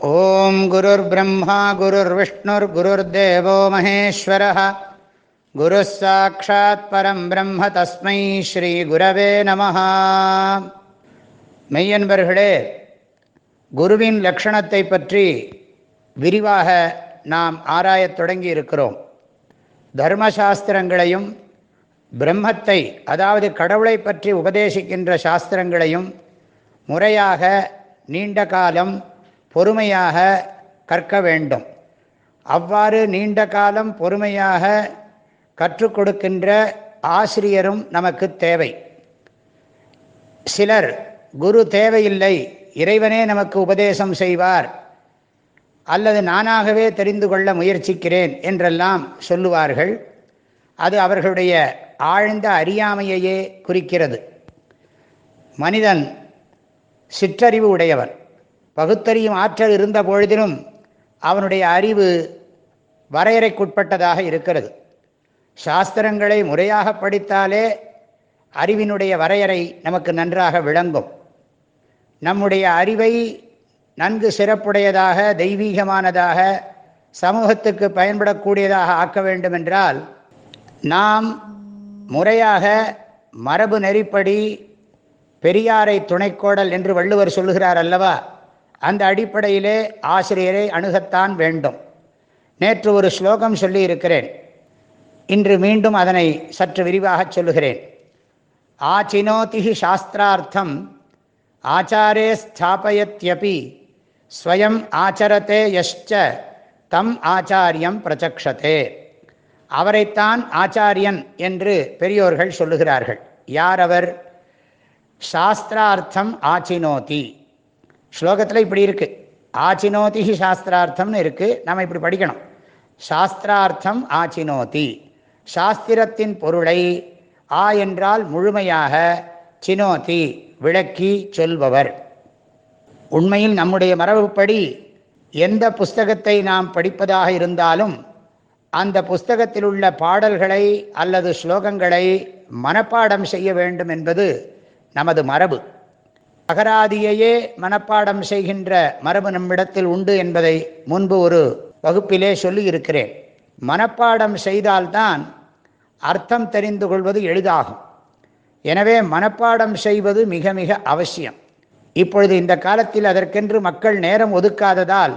ॐ गुरुर्ब्रह्मा गुरुर्विष्णुर्गुरुर्देवो महेश्वरः गुरुः साक्षात् परं ब्रह्म तस्मै ஸ்ரீகுரவே நமः மெய்யன்பர்களே குருவின் லக்ஷணத்தை பற்றி விரிவாக நாம் ஆராயத் தொடங்கி இருக்கிறோம் தர்மசாஸ்திரங்களையும் பிரம்மத்தை அதாவது கடவுளை பற்றி உபதேசிக்கின்ற சாஸ்திரங்களையும் முறையாக நீண்ட காலம் பொறுமையாக கற்க வேண்டும். அவ்வாறு நீண்ட காலம் பொறுமையாக கற்றுக் கொடுக்கின்ற ஆசிரியரும் நமக்கு தேவை. சிலர் குரு தேவையில்லை இறைவனே நமக்கு உபதேசம் செய்வார். அல்லது நானாகவே தெரிந்து கொள்ள முயற்சிக்கிறேன் என்றெல்லாம் சொல்லுவார்கள். அது அவர்களுடைய ஆழ்ந்த அறியாமையையே குறிக்கிறது. மனிதன் சிற்றறிவு உடையவன். பகுத்தறியும் ஆற்றல் இருந்த பொழுதிலும் அவனுடைய அறிவு வரையறைக்குட்பட்டதாக இருக்கிறது. சாஸ்திரங்களை முறையாக படித்தாலே அறிவினுடைய வரையறை நமக்கு நன்றாக விளங்கும். நம்முடைய அறிவை நன்கு சிறப்புடையதாக தெய்வீகமானதாக சமூகத்துக்கு பயன்படக்கூடியதாக ஆக்க வேண்டுமென்றால் நாம் முறையாக மரபு நெறிப்படி பெரியாரை துணைக்கோடல் என்று வள்ளுவர் சொல்லுகிறார் அல்லவா? அந்த அடிப்படையிலே ஆசிரியரை அணுகத்தான் வேண்டும். நேற்று ஒரு ஸ்லோகம் சொல்லி இருக்கிறேன் இன்று மீண்டும் அதனை சற்று விரிவாக சொல்லுகிறேன். ஆச்சினோதிஹி சாஸ்திரார்த்தம் ஆச்சாரே ஸ்தாபயத்யபி ஸ்வயம் ஆச்சரத்தே யஷ்ச தம் ஆச்சாரியம் பிரச்சக்ஷதே. அவரைத்தான் ஆச்சாரியன் என்று பெரியோர்கள் சொல்லுகிறார்கள். யார் அவர்? சாஸ்திரார்த்தம் ஆச்சினோதி. ஸ்லோகத்தில் இப்படி இருக்குது ஆச்சினோதி சாஸ்திரார்த்தம்னு இருக்குது நம்ம இப்படி படிக்கணும். சாஸ்திரார்த்தம் ஆச்சினோதி. சாஸ்திரத்தின் பொருளை ஆ என்றால் முழுமையாக சினோதி விளக்கி சொல்பவர். உண்மையில் நம்முடைய மரபுப்படி எந்த புஸ்தகத்தை நாம் படிப்பதாக இருந்தாலும் அந்த புஸ்தகத்தில் உள்ள பாடல்களை அல்லது ஸ்லோகங்களை மனப்பாடம் செய்ய வேண்டும் என்பது நமது மரபு. அகராதியையே மனப்பாடம் செய்கின்ற மரபு நம்மிடத்தில் உண்டு என்பதை முன்பு ஒரு வகுப்பிலே சொல்லி இருக்கிறேன் மனப்பாடம் செய்தால்தான் அர்த்தம் தெரிந்து கொள்வது எளிதாகும். எனவே மனப்பாடம் செய்வது மிக மிக அவசியம். இப்பொழுது இந்த காலத்தில் அதற்கென்று மக்கள் நேரம் ஒதுக்காததால்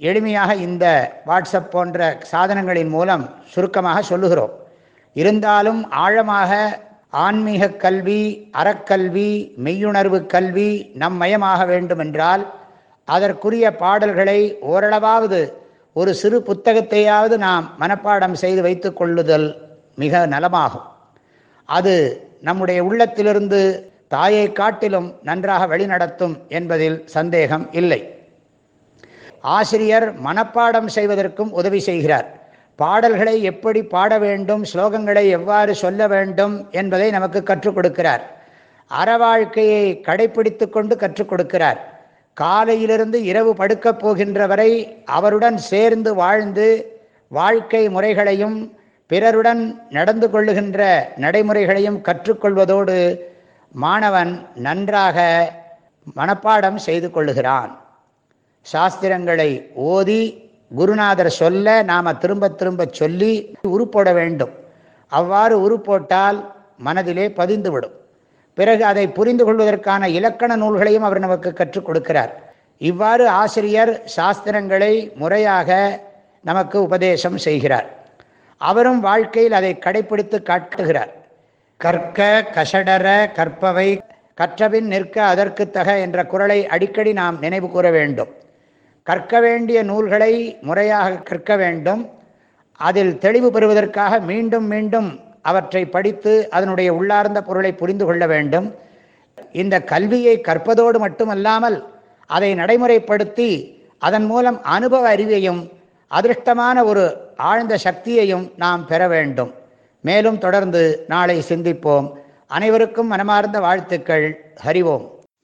எளிமையாக இந்த வாட்ஸ்அப் போன்ற சாதனங்களின் மூலம் சுருக்கமாக சொல்லுகிறோம். இருந்தாலும் ஆழமாக ஆன்மீக கல்வி அறக்கல்வி மெய்யுணர்வு கல்வி நம் மயமாக வேண்டுமென்றால் அதற்குரிய பாடல்களை ஓரளவாவது ஒரு சிறு புத்தகத்தையாவது நாம் மனப்பாடம் செய்து வைத்து கொள்ளுதல் மிக நலமாகும். அது நம்முடைய உள்ளத்திலிருந்து தாயை காட்டிலும் நன்றாக வழிநடத்தும் என்பதில் சந்தேகம் இல்லை. ஆசிரியர் மனப்பாடம் செய்வதற்கும் உதவி செய்கிறார். பாடல்களை எப்படி பாட வேண்டும் ஸ்லோகங்களை எவ்வாறு சொல்ல வேண்டும் என்பதை நமக்கு கற்றுக் கொடுக்கிறார். அறவாழ்க்கையை கடைபிடித்து கொண்டு கற்றுக் கொடுக்கிறார். காலையிலிருந்து இரவு படுக்கப் போகின்ற வரை அவருடன் சேர்ந்து வாழ்ந்து வாழ்க்கை முறைகளையும் பிறருடன் நடந்து கொள்ளுகின்ற நடைமுறைகளையும் கற்றுக்கொள்வதோடு மாணவன் நன்றாக மனப்பாடம் செய்து கொள்ளுகிறான். சாஸ்திரங்களை ஓதி குருநாதர் சொல்ல நாம் திரும்ப திரும்ப சொல்லி உருப்போட வேண்டும். அவ்வாறு உருப்போட்டால் மனதிலே பதிந்துவிடும். பிறகு அதை புரிந்து கொள்வதற்கான இலக்கண நூல்களையும் அவர் நமக்கு கற்றுக் கொடுக்கிறார். இவ்வாறு ஆசிரியர் சாஸ்திரங்களை முறையாக நமக்கு உபதேசம் செய்கிறார். அவரும் வாழ்க்கையில் அதை கடைபிடித்து காட்டுகிறார். கற்க கஷடர கற்பவை கற்றபின் நிற்க அதற்கு தக என்ற குரலை அடிக்கடி நாம் நினைவு கூற வேண்டும். கற்க வேண்டிய நூல்களை முறையாக கற்க வேண்டும். அதில் தெளிவு பெறுவதற்காக மீண்டும் மீண்டும் அவற்றை படித்து அதனுடைய உள்ளார்ந்த பொருளை புரிந்து கொள்ள வேண்டும். இந்த கல்வியை கற்பதோடு மட்டுமல்லாமல் அதை நடைமுறைப்படுத்தி அதன் மூலம் அனுபவ அறிவையும் அதிருஷ்டமான ஒரு ஆழ்ந்த சக்தியையும் நாம் பெற வேண்டும். மேலும் தொடர்ந்து நாளை சிந்திப்போம். அனைவருக்கும் மனமார்ந்த வாழ்த்துக்கள். ஹரிவோம்